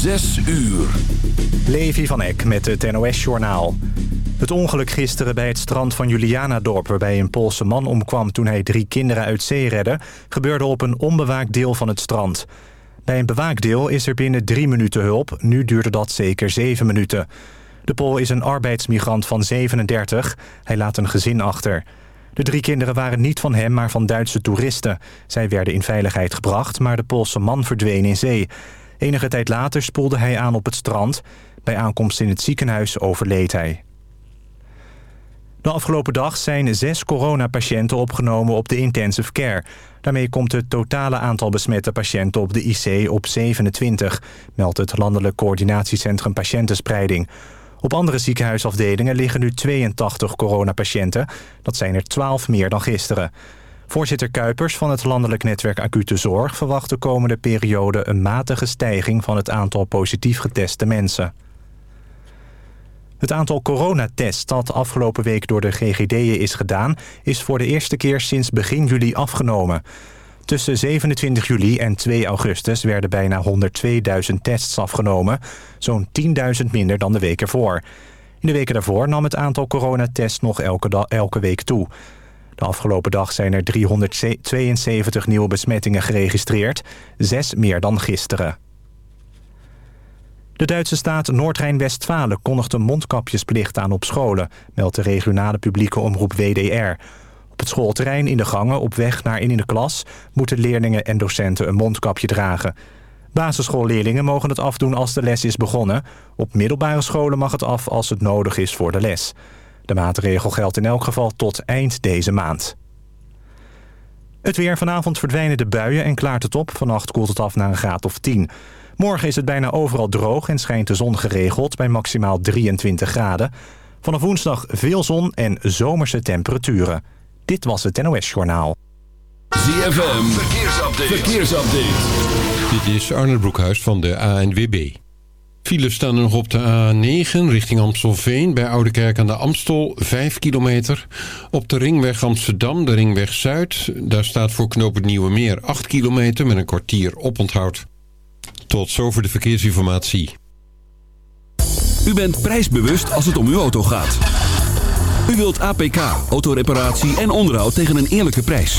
Zes uur. Levi van Eck met het NOS-journaal. Het ongeluk gisteren bij het strand van Julianadorp... waarbij een Poolse man omkwam toen hij drie kinderen uit zee redde... gebeurde op een onbewaakt deel van het strand. Bij een bewaakt deel is er binnen drie minuten hulp. Nu duurde dat zeker zeven minuten. De Pool is een arbeidsmigrant van 37. Hij laat een gezin achter. De drie kinderen waren niet van hem, maar van Duitse toeristen. Zij werden in veiligheid gebracht, maar de Poolse man verdween in zee. Enige tijd later spoelde hij aan op het strand. Bij aankomst in het ziekenhuis overleed hij. De afgelopen dag zijn zes coronapatiënten opgenomen op de intensive care. Daarmee komt het totale aantal besmette patiënten op de IC op 27... meldt het Landelijk Coördinatiecentrum Patiëntenspreiding. Op andere ziekenhuisafdelingen liggen nu 82 coronapatiënten. Dat zijn er 12 meer dan gisteren. Voorzitter Kuipers van het Landelijk Netwerk Acute Zorg... verwacht de komende periode een matige stijging van het aantal positief geteste mensen. Het aantal coronatests dat afgelopen week door de GGD'en is gedaan... is voor de eerste keer sinds begin juli afgenomen. Tussen 27 juli en 2 augustus werden bijna 102.000 tests afgenomen. Zo'n 10.000 minder dan de week ervoor. In de weken daarvoor nam het aantal coronatests nog elke, elke week toe. De afgelopen dag zijn er 372 nieuwe besmettingen geregistreerd. Zes meer dan gisteren. De Duitse staat Noord-Rijn-Westfalen kondigt een mondkapjesplicht aan op scholen, meldt de regionale publieke omroep WDR. Op het schoolterrein, in de gangen, op weg naar in de klas... moeten leerlingen en docenten een mondkapje dragen. Basisschoolleerlingen mogen het afdoen als de les is begonnen. Op middelbare scholen mag het af als het nodig is voor de les. De maatregel geldt in elk geval tot eind deze maand. Het weer. Vanavond verdwijnen de buien en klaart het op. Vannacht koelt het af naar een graad of 10. Morgen is het bijna overal droog en schijnt de zon geregeld bij maximaal 23 graden. Vanaf woensdag veel zon en zomerse temperaturen. Dit was het NOS Journaal. ZFM. Verkeersupdate. Verkeersupdate. Dit is Arne Broekhuis van de ANWB. Files staan nog op de A9 richting Amstelveen bij Oudekerk aan de Amstel 5 kilometer. Op de ringweg Amsterdam, de ringweg Zuid. Daar staat voor knoop Nieuwe Meer 8 kilometer met een kwartier oponthoud. Tot zover de verkeersinformatie. U bent prijsbewust als het om uw auto gaat. U wilt APK, autoreparatie en onderhoud tegen een eerlijke prijs.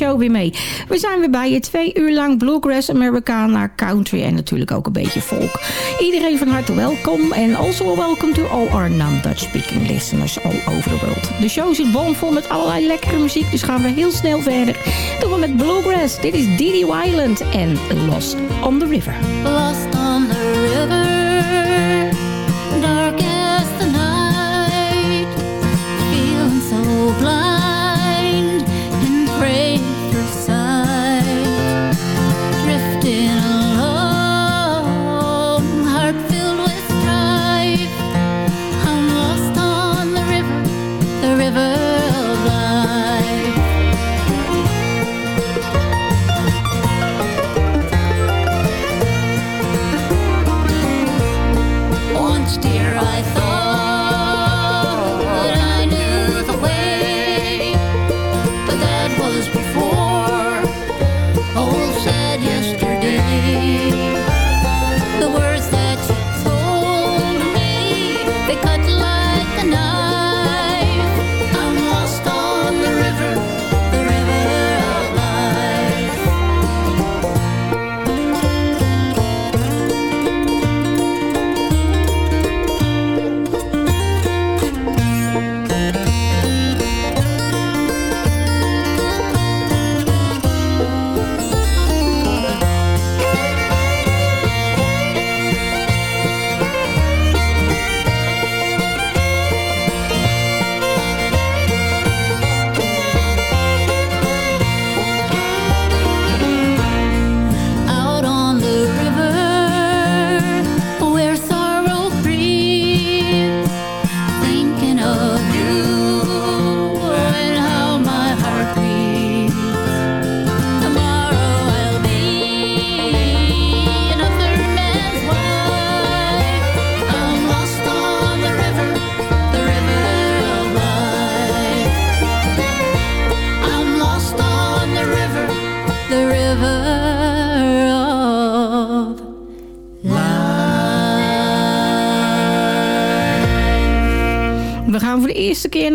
show weer mee. We zijn weer bij je twee uur lang bluegrass, Americana, country en natuurlijk ook een beetje folk. Iedereen van harte welkom en also welcome to all our non-Dutch speaking listeners all over the world. De show zit bomvol met allerlei lekkere muziek, dus gaan we heel snel verder. Doen we met bluegrass. Dit is Didi Wyland en Lost on the River. Lost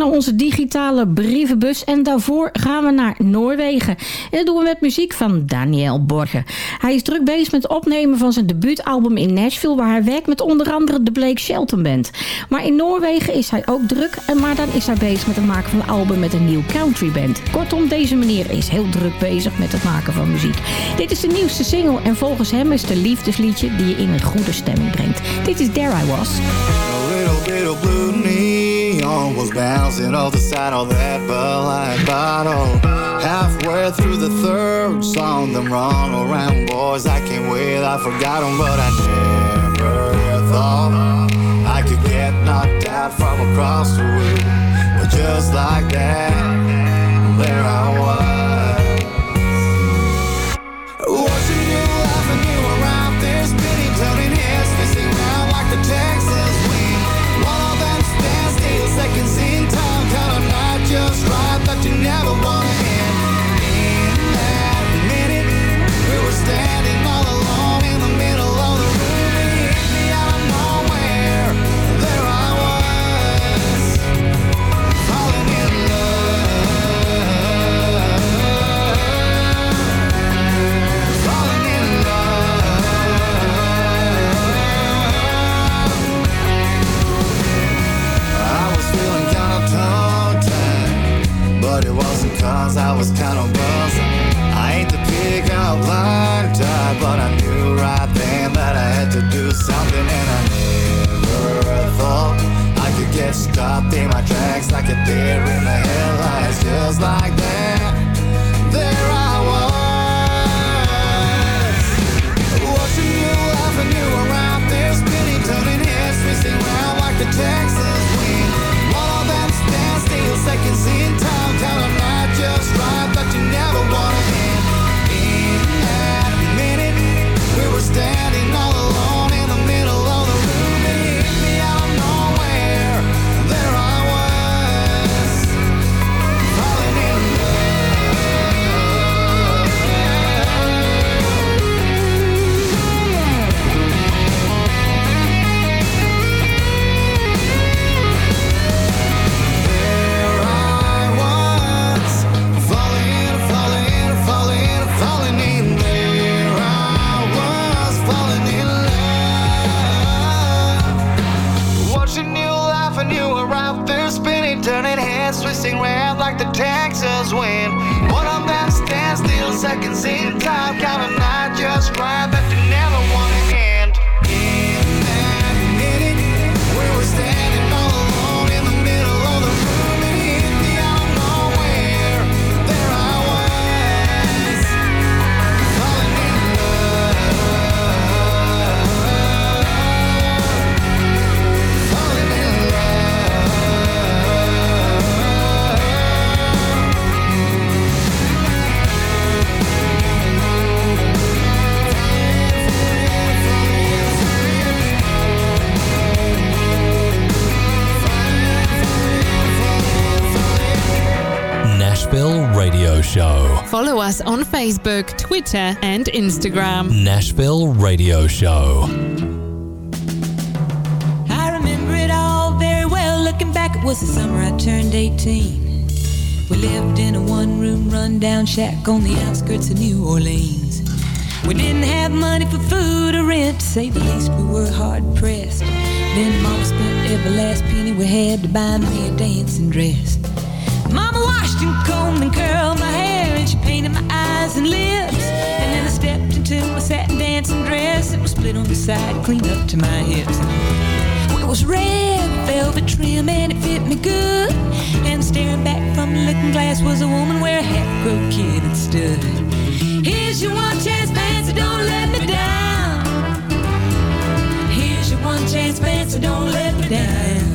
onze digitale brievenbus. En daarvoor gaan we naar Noorwegen. En dat doen we met muziek van Daniel Borgen. Hij is druk bezig met het opnemen van zijn debuutalbum in Nashville... waar hij werkt met onder andere de Blake Shelton Band. Maar in Noorwegen is hij ook druk. En maar dan is hij bezig met het maken van een album met een nieuw country band. Kortom, deze meneer is heel druk bezig met het maken van muziek. Dit is de nieuwste single en volgens hem is het een liefdesliedje... die je in een goede stemming brengt. Dit is There I Was. A little bit of blue off the side of that Light bottle. Oh. Halfway through the third song, them run around boys I can't wait. I forgot forgot 'em, but I never thought I could get knocked out from across the room. But just like that, there I was. Cause I was kinda buzzing. I ain't the pig out line type But I knew right then that I had to do something And I never thought I could get stopped in my tracks Like a deer in the headlights Just like that we Facebook, Twitter, and Instagram. Nashville Radio Show. I remember it all very well. Looking back, it was the summer I turned 18. We lived in a one room rundown shack on the outskirts of New Orleans. We didn't have money for food or rent, to say the least, we were hard pressed. Then Mama spent every last penny we had to buy me a dancing dress. Mama washed and combed and curled my hair, and she painted my eyes and lips. And then I stepped into my satin dancing dress. It was split on the side, clean up to my hips. It was red velvet trim and it fit me good. And staring back from the looking glass was a woman where a half-grown kid had stood. Here's your one chance, Fancy, don't let me down. Here's your one chance, Fancy, don't let me down.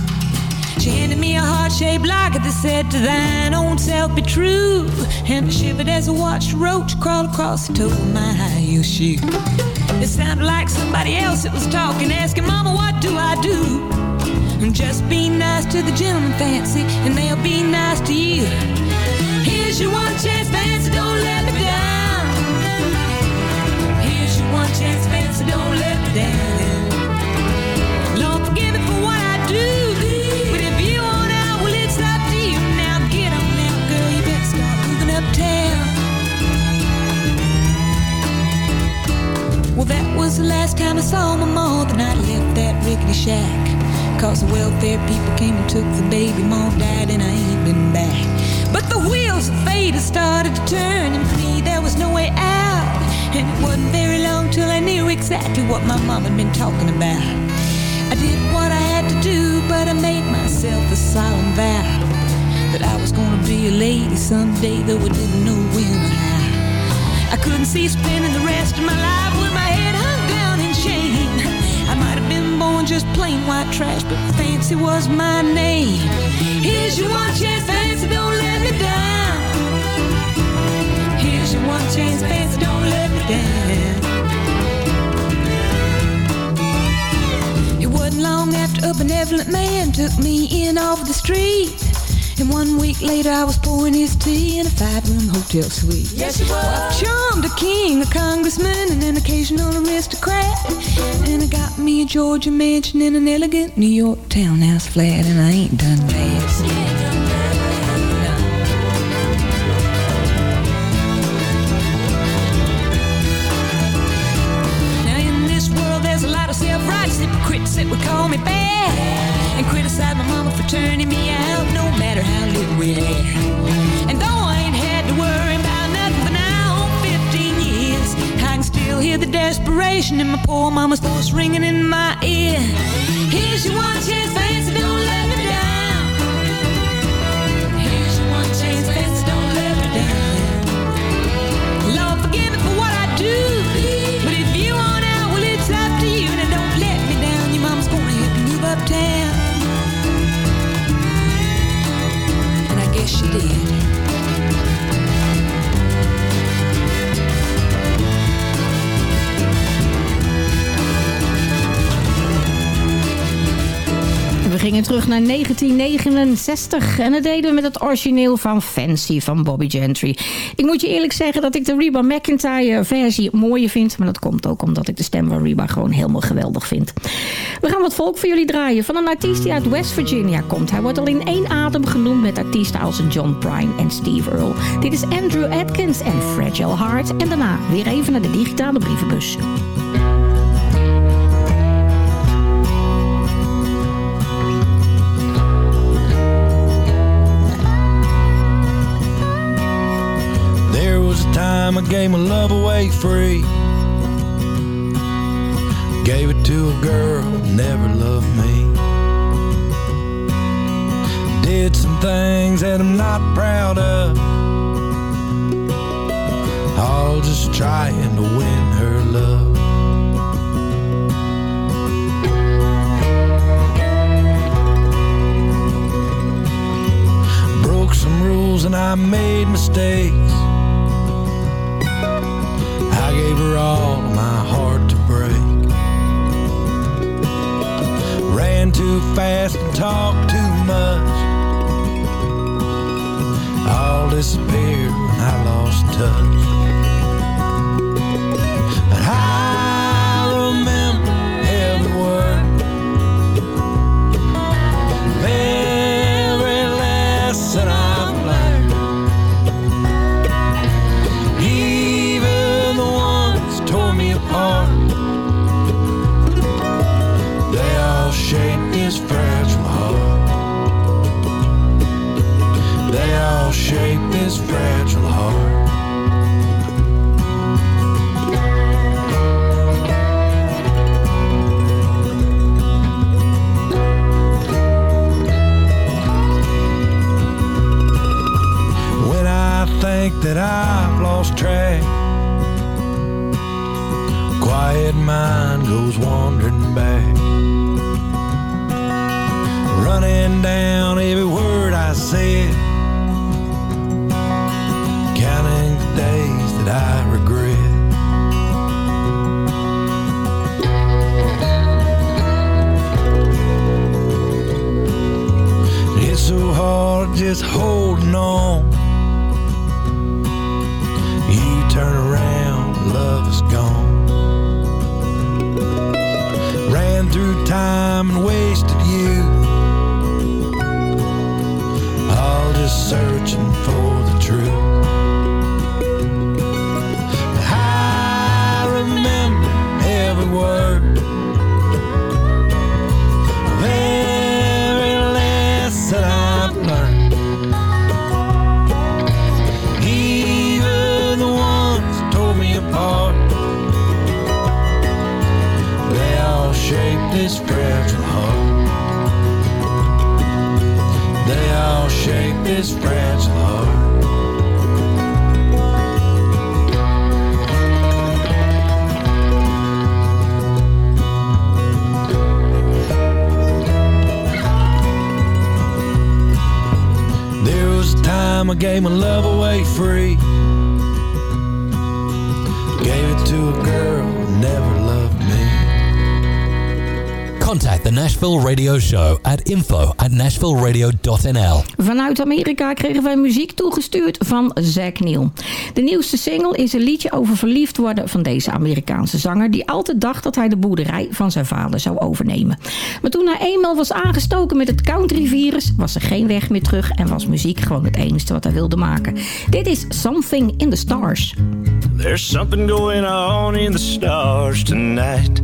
she handed me a heart-shaped locket that said, To thine own self be true. And I shivered as I watched a roach crawl across the toe of my high-heel shoe. It sounded like somebody else that was talking, asking, Mama, what do I do? And just be nice to the gentleman, fancy, and they'll be nice to you. Here's your one chance, fancy, don't let me down. Here's your one chance, fancy, don't let me down. Lord, forgive me for what I do. Well, that was the last time I saw my mom night I left that rickety shack. Cause the welfare people came and took the baby. Mom died and I ain't been back. But the wheels of fate had started to turn, and for me there was no way out. And it wasn't very long till I knew exactly what my mom had been talking about. I did what I had to do, but I made myself a solemn vow that I was gonna be a lady someday, though I didn't know when. I couldn't see spending the rest of my life with my head hung down in shame. I might have been born just plain white trash, but fancy was my name. Here's your one chance, fancy, don't let me down. Here's your one chance, fancy, don't let me down. It wasn't long after a benevolent man took me in off the street. And one week later, I was pouring his tea in a five-room hotel suite. Yes, you Well, I was. charmed a king, a congressman, and an occasional aristocrat. And I got me a Georgia mansion in an elegant New York townhouse flat, and I ain't done bad. Now in this world there's a lot of self-righteous hypocrites that would call me bad And criticize my mama for turning me out no matter how little we had And though I ain't had to worry about nothing for now 15 years I can still hear the desperation in my poor mama's voice ringing in my ear. Here's your one chance, I gingen terug naar 1969 en dat deden we met het origineel van Fancy van Bobby Gentry. Ik moet je eerlijk zeggen dat ik de Reba McIntyre versie mooier vind, maar dat komt ook omdat ik de stem van Reba gewoon helemaal geweldig vind. We gaan wat volk voor jullie draaien van een artiest die uit West Virginia komt. Hij wordt al in één adem genoemd met artiesten als John Prine en Steve Earle. Dit is Andrew Atkins en Fragile Heart en daarna weer even naar de digitale brievenbus. Time I gave my love away free. Gave it to a girl who never loved me. Did some things that I'm not proud of. All just trying to win her love. Broke some rules and I made mistakes. I gave her all my heart to break. Ran too fast and talked too much. All disappeared when I lost touch. Think that I've lost track, quiet mind goes wandering back running down every word I said. Counting the days that I regret. It's so hard just holding on. Love is gone. Ran through time this was a time I gave my love away free. Gave it to a girl who never loved me. Contact the Nashville Radio Show at info at nashvilleradio.nl. Vanuit Amerika kregen wij muziek toegestuurd van Zack Neil. De nieuwste single is een liedje over verliefd worden van deze Amerikaanse zanger... die altijd dacht dat hij de boerderij van zijn vader zou overnemen. Maar toen hij eenmaal was aangestoken met het countryvirus... was er geen weg meer terug en was muziek gewoon het enige wat hij wilde maken. Dit is Something in the Stars. There's something going on in the stars tonight.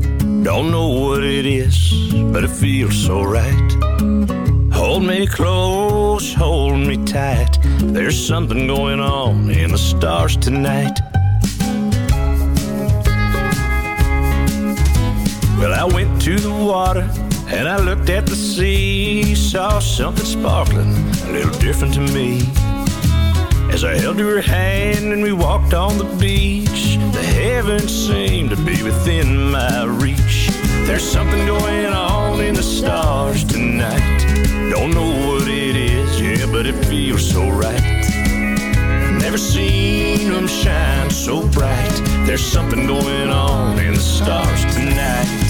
Don't know what it is, but it feels so right. Hold me close, hold me tight. There's something going on in the stars tonight. Well, I went to the water and I looked at the sea. Saw something sparkling, a little different to me. As I held her hand and we walked on the beach, the heavens seemed to be within my reach. There's something going on in the stars tonight. Don't know what it is, yeah, but it feels so right. Never seen them shine so bright. There's something going on in the stars tonight.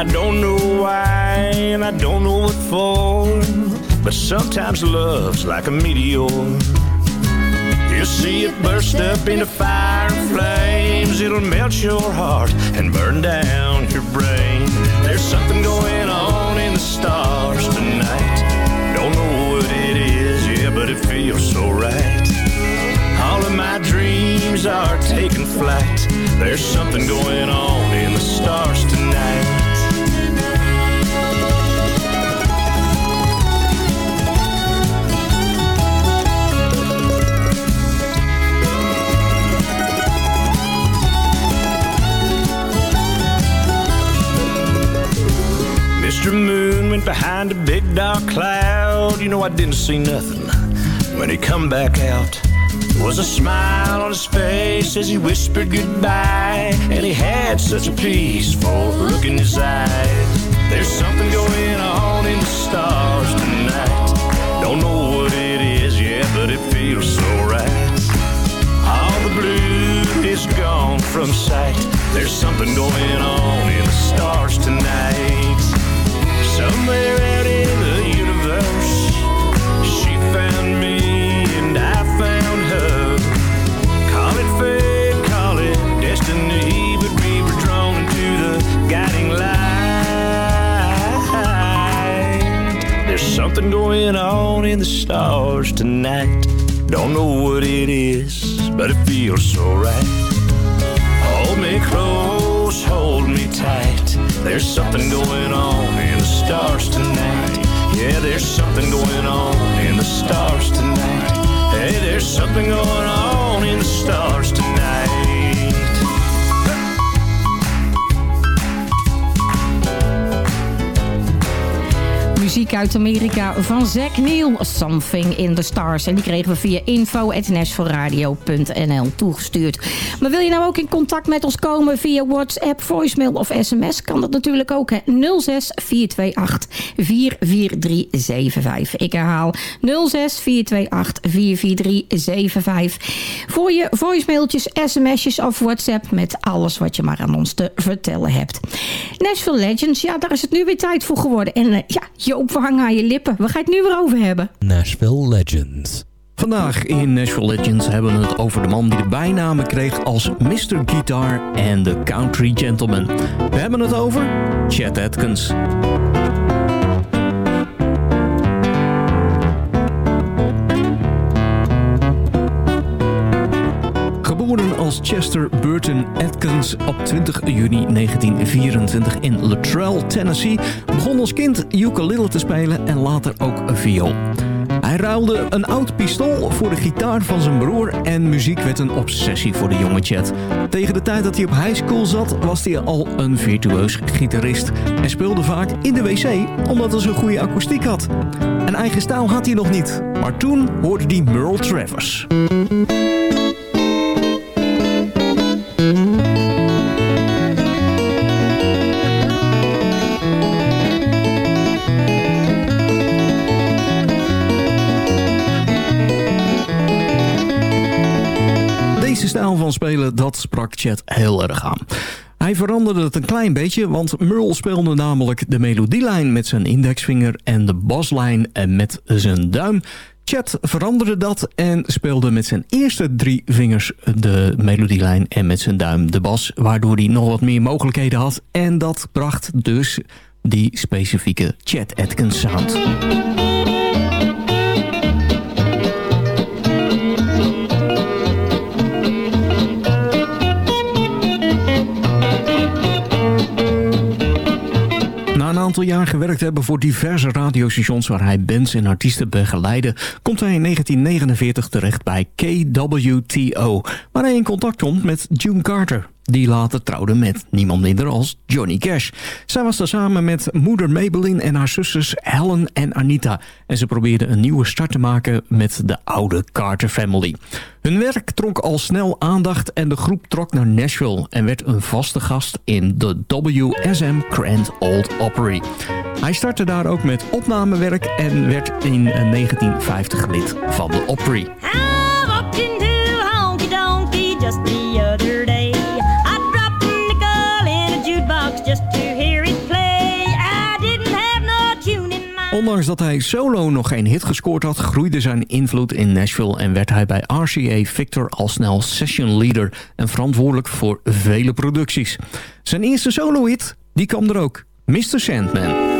I don't know why and I don't know what for, but sometimes love's like a meteor. You see it burst up into fire and flames, it'll melt your heart and burn down your brain. There's something going on in the stars tonight. Don't know what it is, yeah, but it feels so right. All of my dreams are taking flight. There's something going on in the stars tonight. Big dark cloud. You know I didn't see nothing when he come back out. There was a smile on his face as he whispered goodbye, and he had such a peaceful look in his eyes. There's something going on in the stars tonight. Don't know what it is yet, but it feels so right. All the blue is gone from sight. There's something going on in the stars tonight. So right. Hold me close, hold me tight. There's something going on in the stars tonight. Yeah, there's something going on in the stars tonight. Hey, there's something going on in the stars tonight. Muziek uit Amerika van Zack Neil, Something in the Stars. En die kregen we via info.nashvilleradio.nl toegestuurd. Maar wil je nou ook in contact met ons komen via WhatsApp, voicemail of sms? Kan dat natuurlijk ook, hè? 06 428 44375. Ik herhaal 06 428 44375. Voor je voicemailtjes, sms'jes of WhatsApp met alles wat je maar aan ons te vertellen hebt. Nashville Legends, ja, daar is het nu weer tijd voor geworden. En uh, ja, Joop, we hangen aan je lippen. We gaan het nu weer over hebben. Nashville Legends. Vandaag in Nashville Legends hebben we het over de man die de bijnamen kreeg als Mr. Guitar en de Country Gentleman. We hebben het over Chet Atkins. Als Chester Burton Atkins op 20 juni 1924 in Luttrell, Tennessee... begon als kind ukulele te spelen en later ook viool. Hij ruilde een oud pistool voor de gitaar van zijn broer... en muziek werd een obsessie voor de jonge Chet. Tegen de tijd dat hij op high school zat... was hij al een virtueus gitarist... en speelde vaak in de wc omdat hij zo'n goede akoestiek had. Een eigen stijl had hij nog niet. Maar toen hoorde hij Merle Travers. Spelen, dat sprak Chet heel erg aan. Hij veranderde het een klein beetje, want Merle speelde namelijk de melodielijn met zijn indexvinger en de baslijn met zijn duim. Chet veranderde dat en speelde met zijn eerste drie vingers de melodielijn en met zijn duim de bas, waardoor hij nog wat meer mogelijkheden had. En dat bracht dus die specifieke Chet Atkins sound. Aantal jaar gewerkt hebben voor diverse radiostations waar hij bands en artiesten begeleidde, komt hij in 1949 terecht bij KWTO, waar hij in contact komt met June Carter. Die later trouwde met niemand minder als Johnny Cash. Zij was daar samen met moeder Maybelline en haar zusters Helen en Anita. En ze probeerden een nieuwe start te maken met de oude Carter family. Hun werk trok al snel aandacht en de groep trok naar Nashville... en werd een vaste gast in de WSM Grand Old Opry. Hij startte daar ook met opnamewerk en werd in 1950 lid van de Opry. Ondanks dat hij solo nog geen hit gescoord had... groeide zijn invloed in Nashville... en werd hij bij RCA Victor al snel session leader... en verantwoordelijk voor vele producties. Zijn eerste solo-hit, die kwam er ook. Mr. Sandman.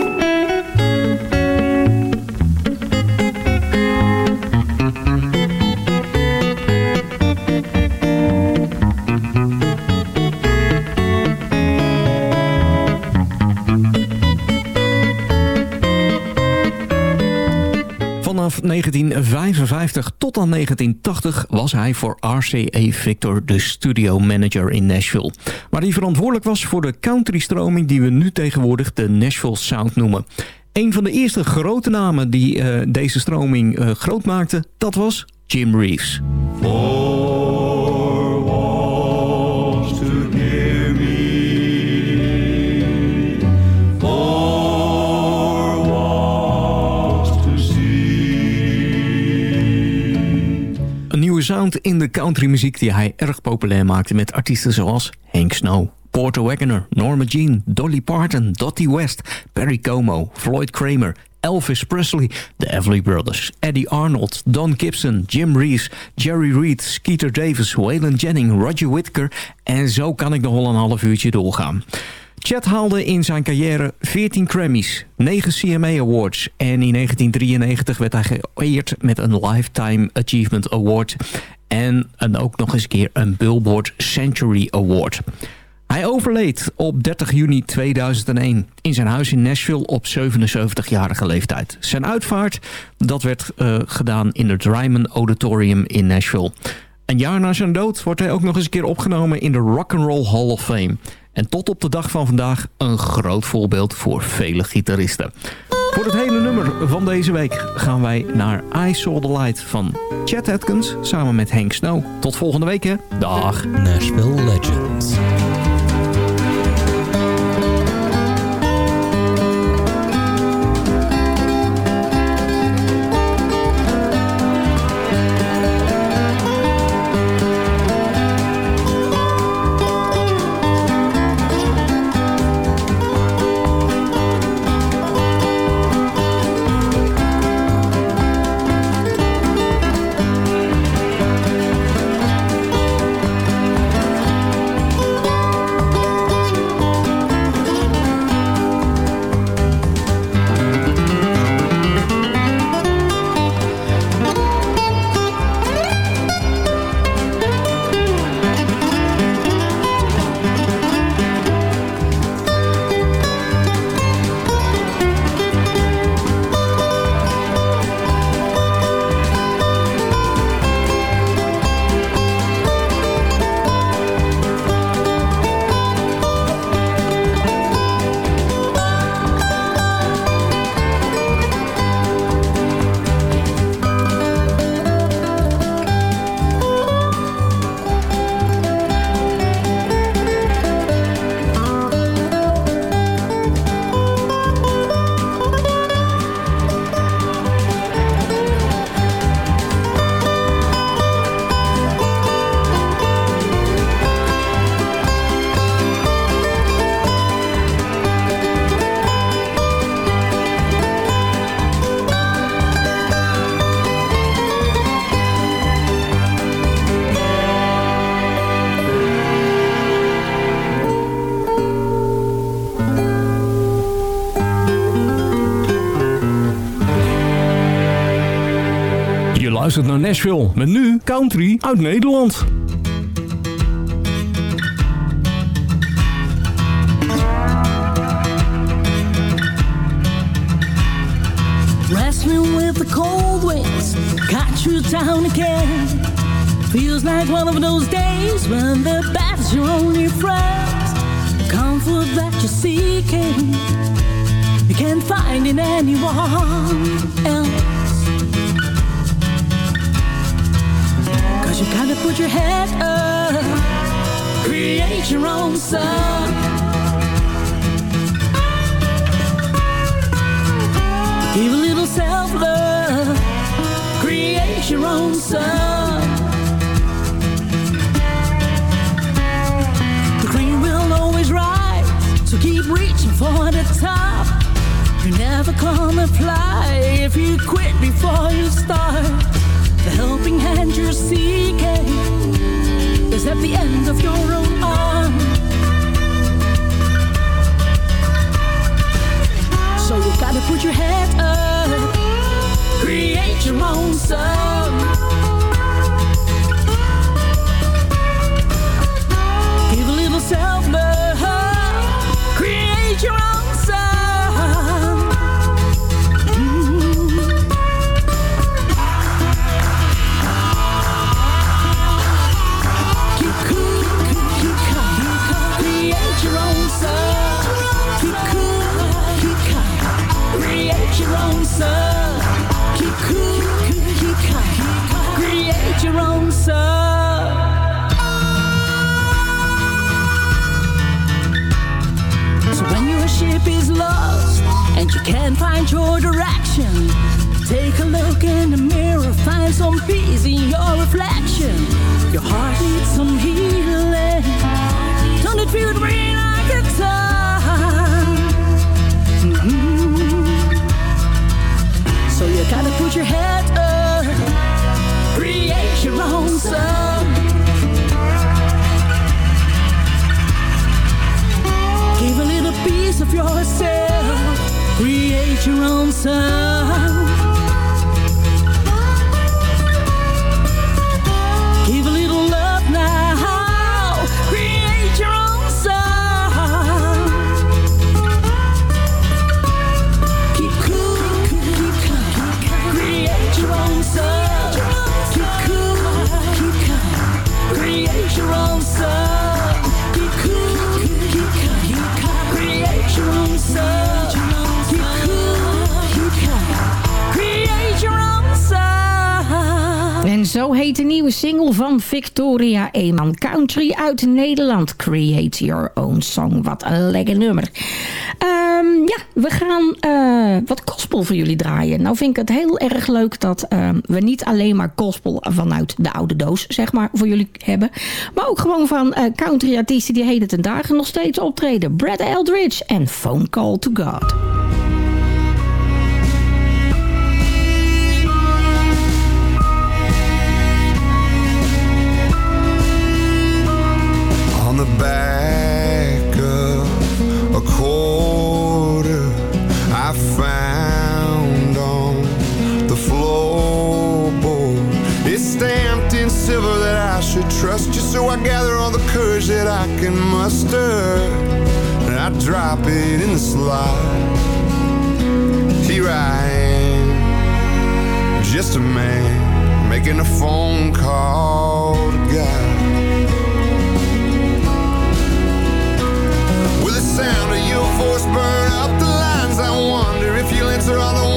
Vanaf 1955 tot aan 1980 was hij voor RCA Victor de studio manager in Nashville. Waar hij verantwoordelijk was voor de country-stroming die we nu tegenwoordig de Nashville Sound noemen. Een van de eerste grote namen die eh, deze stroming eh, groot maakte, dat was Jim Reeves. Een nieuwe sound in de countrymuziek die hij erg populair maakte met artiesten zoals Hank Snow, Porter Wagoner, Norma Jean, Dolly Parton, Dottie West, Perry Como, Floyd Kramer, Elvis Presley, de Everly Brothers, Eddie Arnold, Don Gibson, Jim Reeves, Jerry Reed, Skeeter Davis, Waylon Jennings, Roger Whittaker en zo kan ik nog wel een half uurtje doorgaan. Chet haalde in zijn carrière 14 Grammys, 9 CMA Awards... en in 1993 werd hij geëerd met een Lifetime Achievement Award... en ook nog eens een keer een Billboard Century Award. Hij overleed op 30 juni 2001 in zijn huis in Nashville op 77-jarige leeftijd. Zijn uitvaart dat werd uh, gedaan in het Ryman Auditorium in Nashville. Een jaar na zijn dood wordt hij ook nog eens een keer opgenomen in de Rock and Roll Hall of Fame. En tot op de dag van vandaag een groot voorbeeld voor vele gitaristen. Voor het hele nummer van deze week gaan wij naar I Saw The Light van Chet Atkins samen met Hank Snow. Tot volgende week hè. Dag. Nashville Legends. Luistert naar Nashville met nu country uit Nederland. Wrestling with the cold winds, got you down again. Feels like one of those days when the bad's your only friend. Comfort that you're seeking, you can't find in anyone else. Gotta put your head up, create your own sun. Give a little self-love, create your own sun. The green will always rise, so keep reaching for the top. You're never gonna fly if you quit before you start. The helping hand you're seeking is at the end of your own arm. So you gotta put your head up, create your own sun. Give a little self love, and you can't find your direction, take a look in the mirror, find some peace in your reflection. Your heart needs some healing. Don't it feel me like a. So you gotta put your head up, create your own sun. Give a little piece of yourself, create your own sun. Zo heet de nieuwe single van Victoria Eman. Country uit Nederland. Create Your Own Song. Wat een lekker nummer. Ehm, ja, we gaan eh, wat gospel voor jullie draaien. Nou vind ik het heel erg leuk dat ehm, we niet alleen maar gospel vanuit de oude doos, zeg maar, voor jullie hebben. Maar ook gewoon van eh, country artiesten die heden ten dagen nog steeds optreden. Brad Eldridge en Phone Call to God. I gather all the courage that I can muster, and I drop it in the slot. Here I am, just a man making a phone call to God. Will the sound of your voice burn up the lines? I wonder if you'll answer all the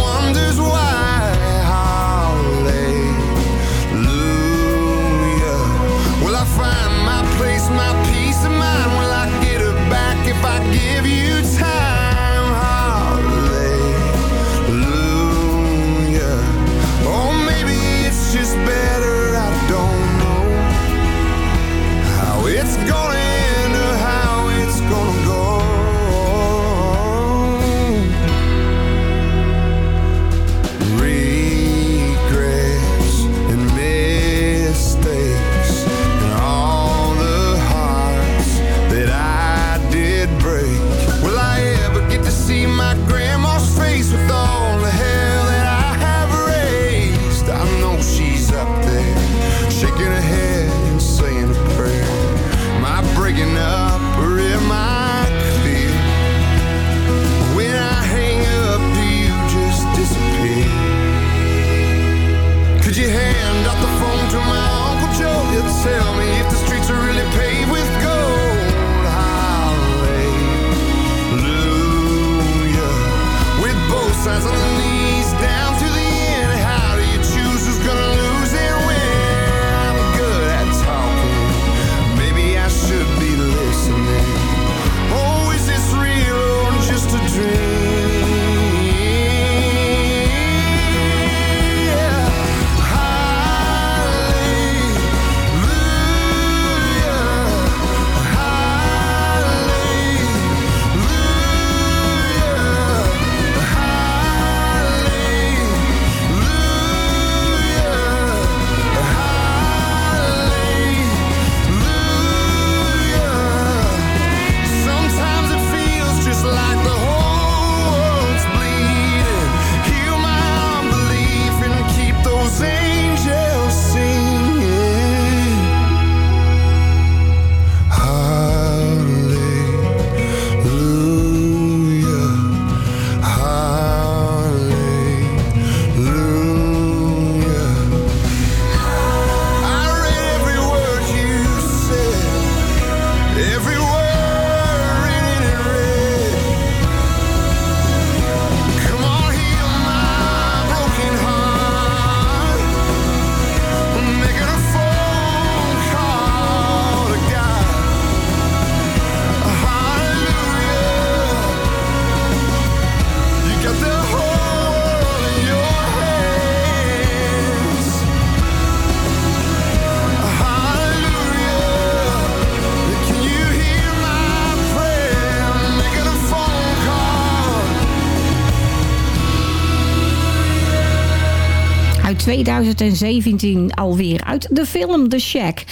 2017 alweer. Uit de film The Shack.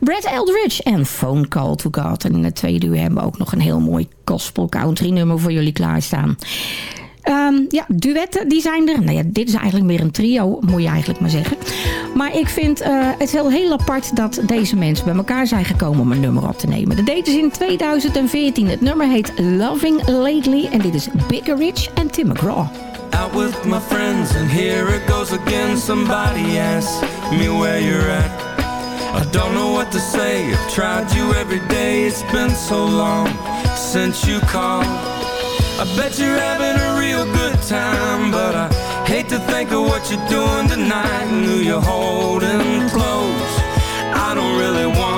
Brad Eldridge en Phone Call to God. En in het tweede uur hebben we ook nog een heel mooi gospel country nummer voor jullie klaarstaan. Ehm, ja, duetten die zijn er. Nou ja, dit is eigenlijk meer een trio, moet je eigenlijk maar zeggen. Maar ik vind eh, het wel heel apart dat deze mensen bij elkaar zijn gekomen om een nummer op te nemen. Dat deden ze in 2014. Het nummer heet Loving Lately. En dit is Bigger Rich en Tim McGraw. Out with my friends, and here it goes again. Somebody asks me where you're at. I don't know what to say. I've tried you every day. It's been so long since you called. I bet you're having a real good time, but I hate to think of what you're doing tonight and who you're holding close. I don't really wanna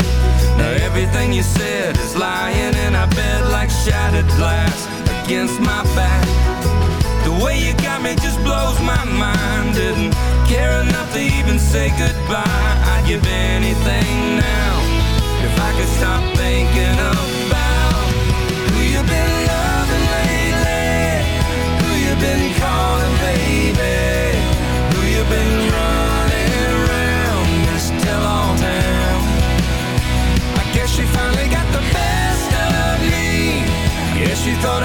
Everything you said is lying in our bed like shattered glass against my back. The way you got me just blows my mind. Didn't care enough to even say goodbye. I'd give anything now if I could stop thinking about who you've been loving lately, who you've been calling baby, who you've been running Guess she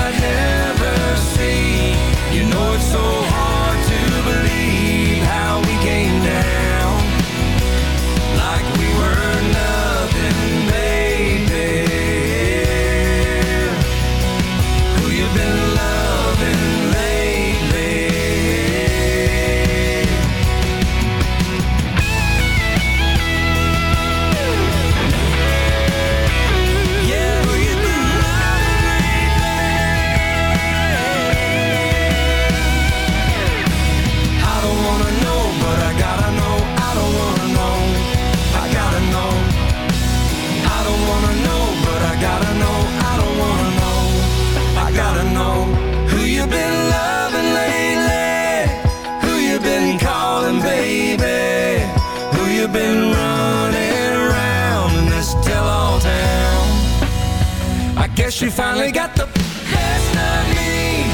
You finally got the best of me.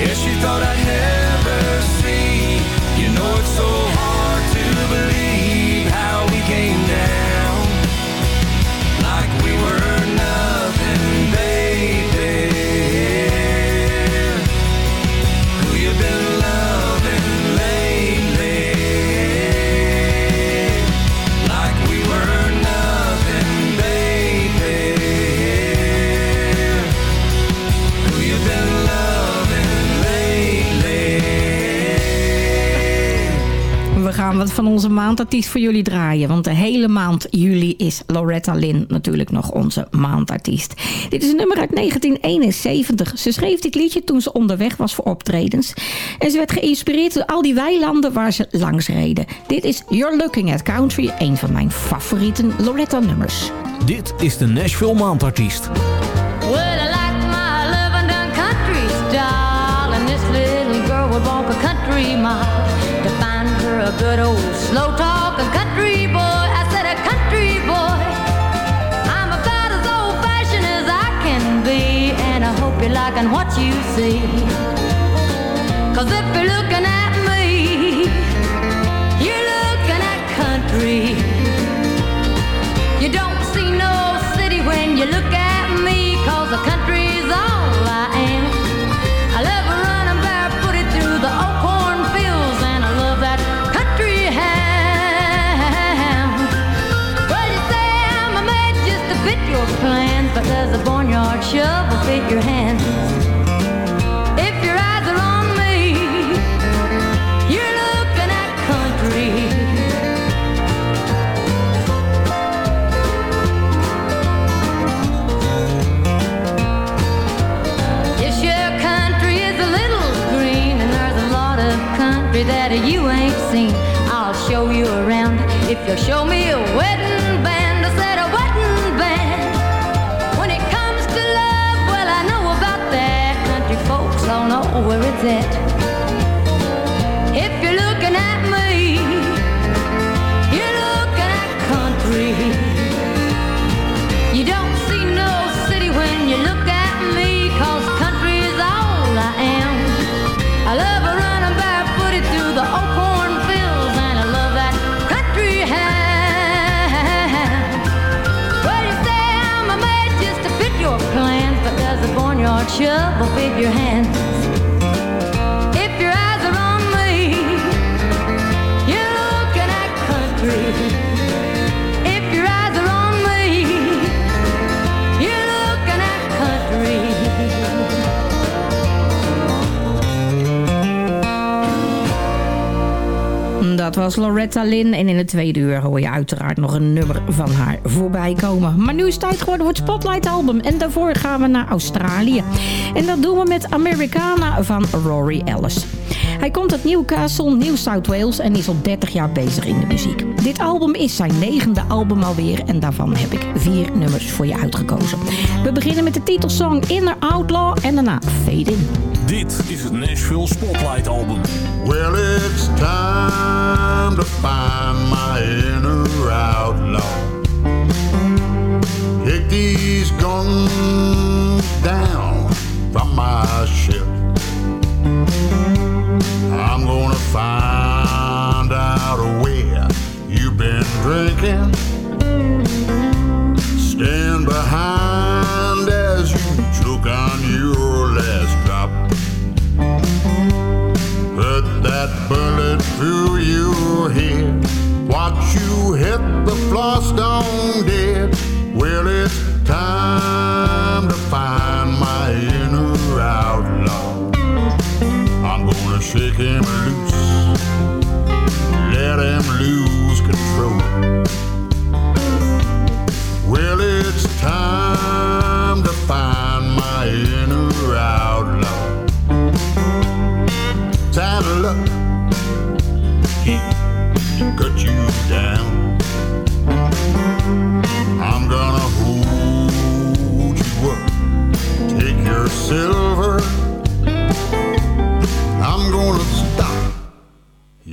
Yes, you thought I'd gaan van onze maandartiest voor jullie draaien. Want de hele maand juli is Loretta Lynn natuurlijk nog onze maandartiest. Dit is een nummer uit 1971. Ze schreef dit liedje toen ze onderweg was voor optredens. En ze werd geïnspireerd door al die weilanden waar ze langs reden. Dit is You're Looking at Country, een van mijn favoriete Loretta nummers. Dit is de Nashville Maandartiest. A good old slow talking country boy. I said a country boy. I'm about as old fashioned as I can be, and I hope you're liking what you see. Cause if a barnyard shovel fit your hands? If your eyes are on me, you're looking at country. Yes, your country is a little green, and there's a lot of country that you ain't seen. I'll show you around if you'll show me a wedding shovel fit your hands. Dat was Loretta Lynn. En in het tweede uur hoor je uiteraard nog een nummer van haar voorbij komen. Maar nu is tijd geworden voor het Spotlight album. En daarvoor gaan we naar Australië. En dat doen we met Americana van Rory Ellis. Hij komt uit Newcastle, New South Wales en is al 30 jaar bezig in de muziek. Dit album is zijn negende album alweer en daarvan heb ik vier nummers voor je uitgekozen. We beginnen met de titelsong Inner Outlaw en daarna Fade In. Dit is het Nashville Spotlight Album. Well, it's time to find my inner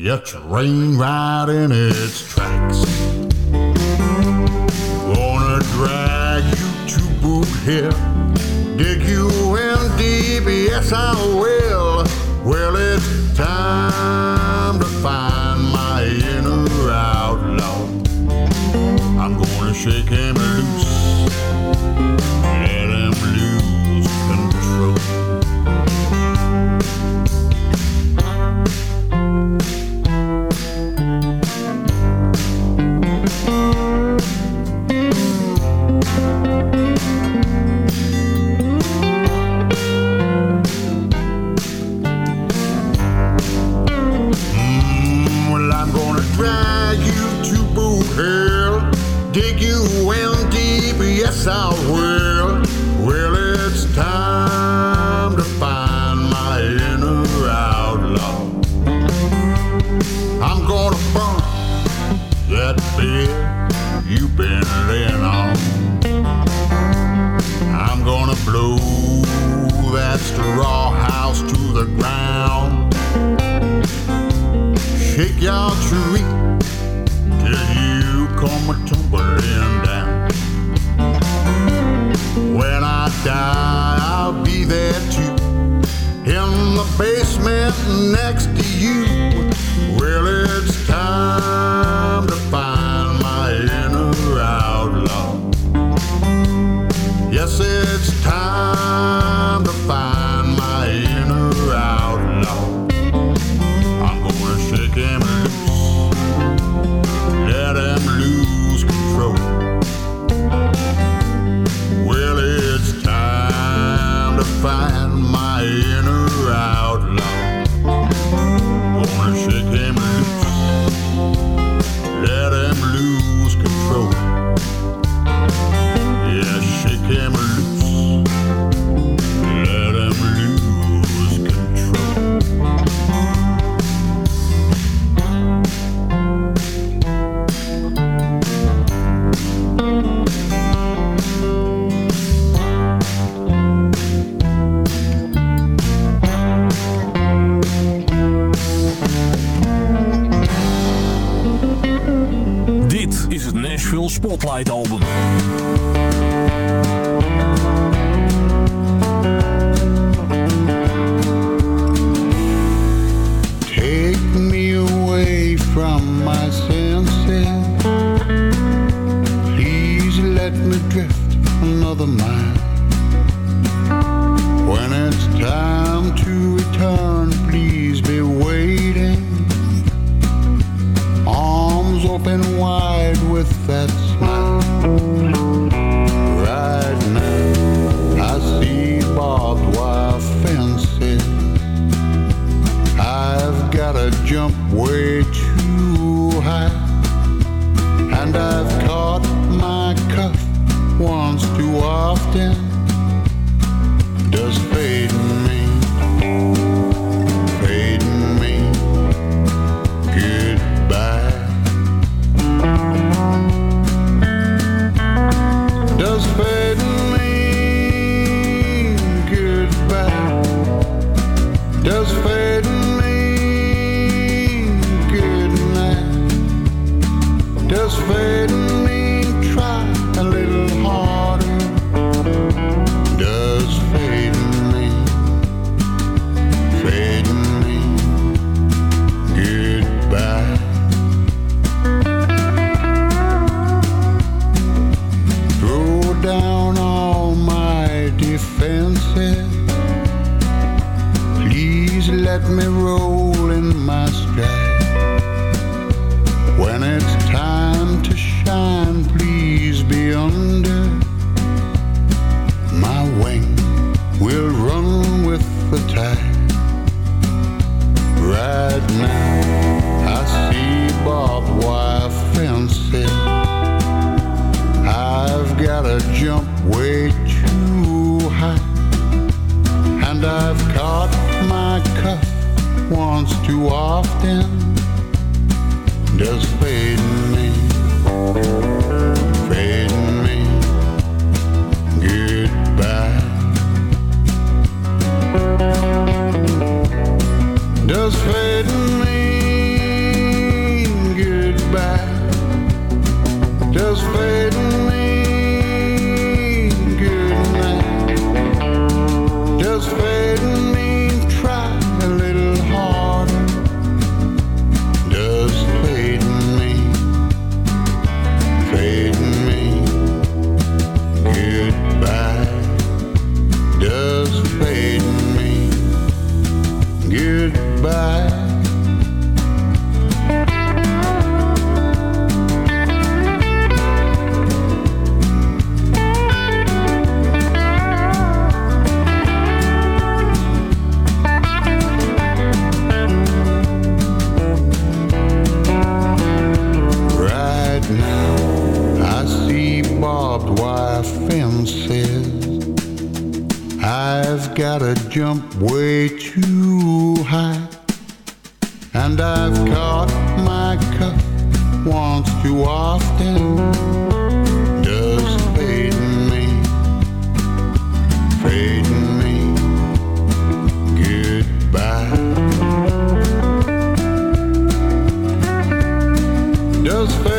your train right in its tracks. Gonna drag you to Boot Hill, dig you in deep, yes I will. Spotlight is het Nashville Spotlight album. Take me away from my senses. Please let me drift another mile. When it's time to return, please be waiting. Arms open wide with that My wing will run with the tide. Right now, I see barbed wire fences. I've gotta jump way too high, and I've caught my cuff once too often, just fading gotta jump way too high. And I've caught my cup once too often. Does fading me, fading me, goodbye. Does fading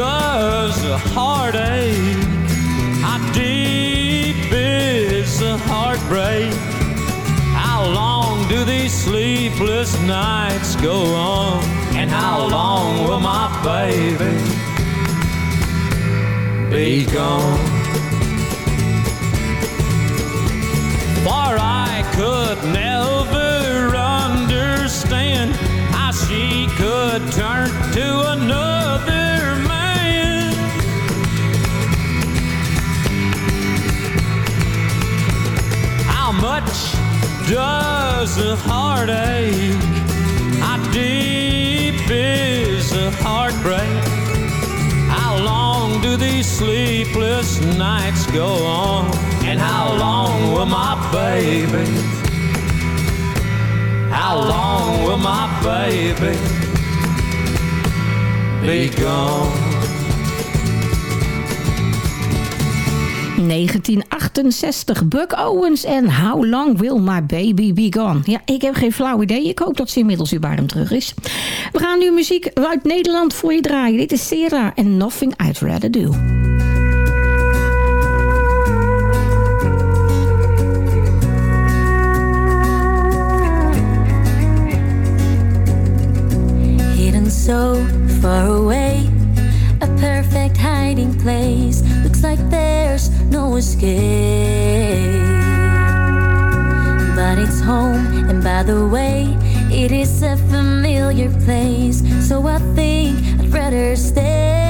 does a heartache? How deep is the heartbreak? How long do these sleepless nights go on? And how long will my baby be gone? For I could never understand how she could turn to another How much does a heartache? How deep is a heartbreak? How long do these sleepless nights go on? And how long will my baby? How long will my baby be gone? 1968, Buck Owens en How Long Will My Baby Be Gone? Ja, ik heb geen flauw idee. Ik hoop dat ze inmiddels weer bij hem terug is. We gaan nu muziek uit Nederland voor je draaien. Dit is Sarah en Nothing I'd Rather Do. hidden so far away. Hiding place. Looks like there's no escape. But it's home, and by the way, it is a familiar place. So I think I'd rather stay.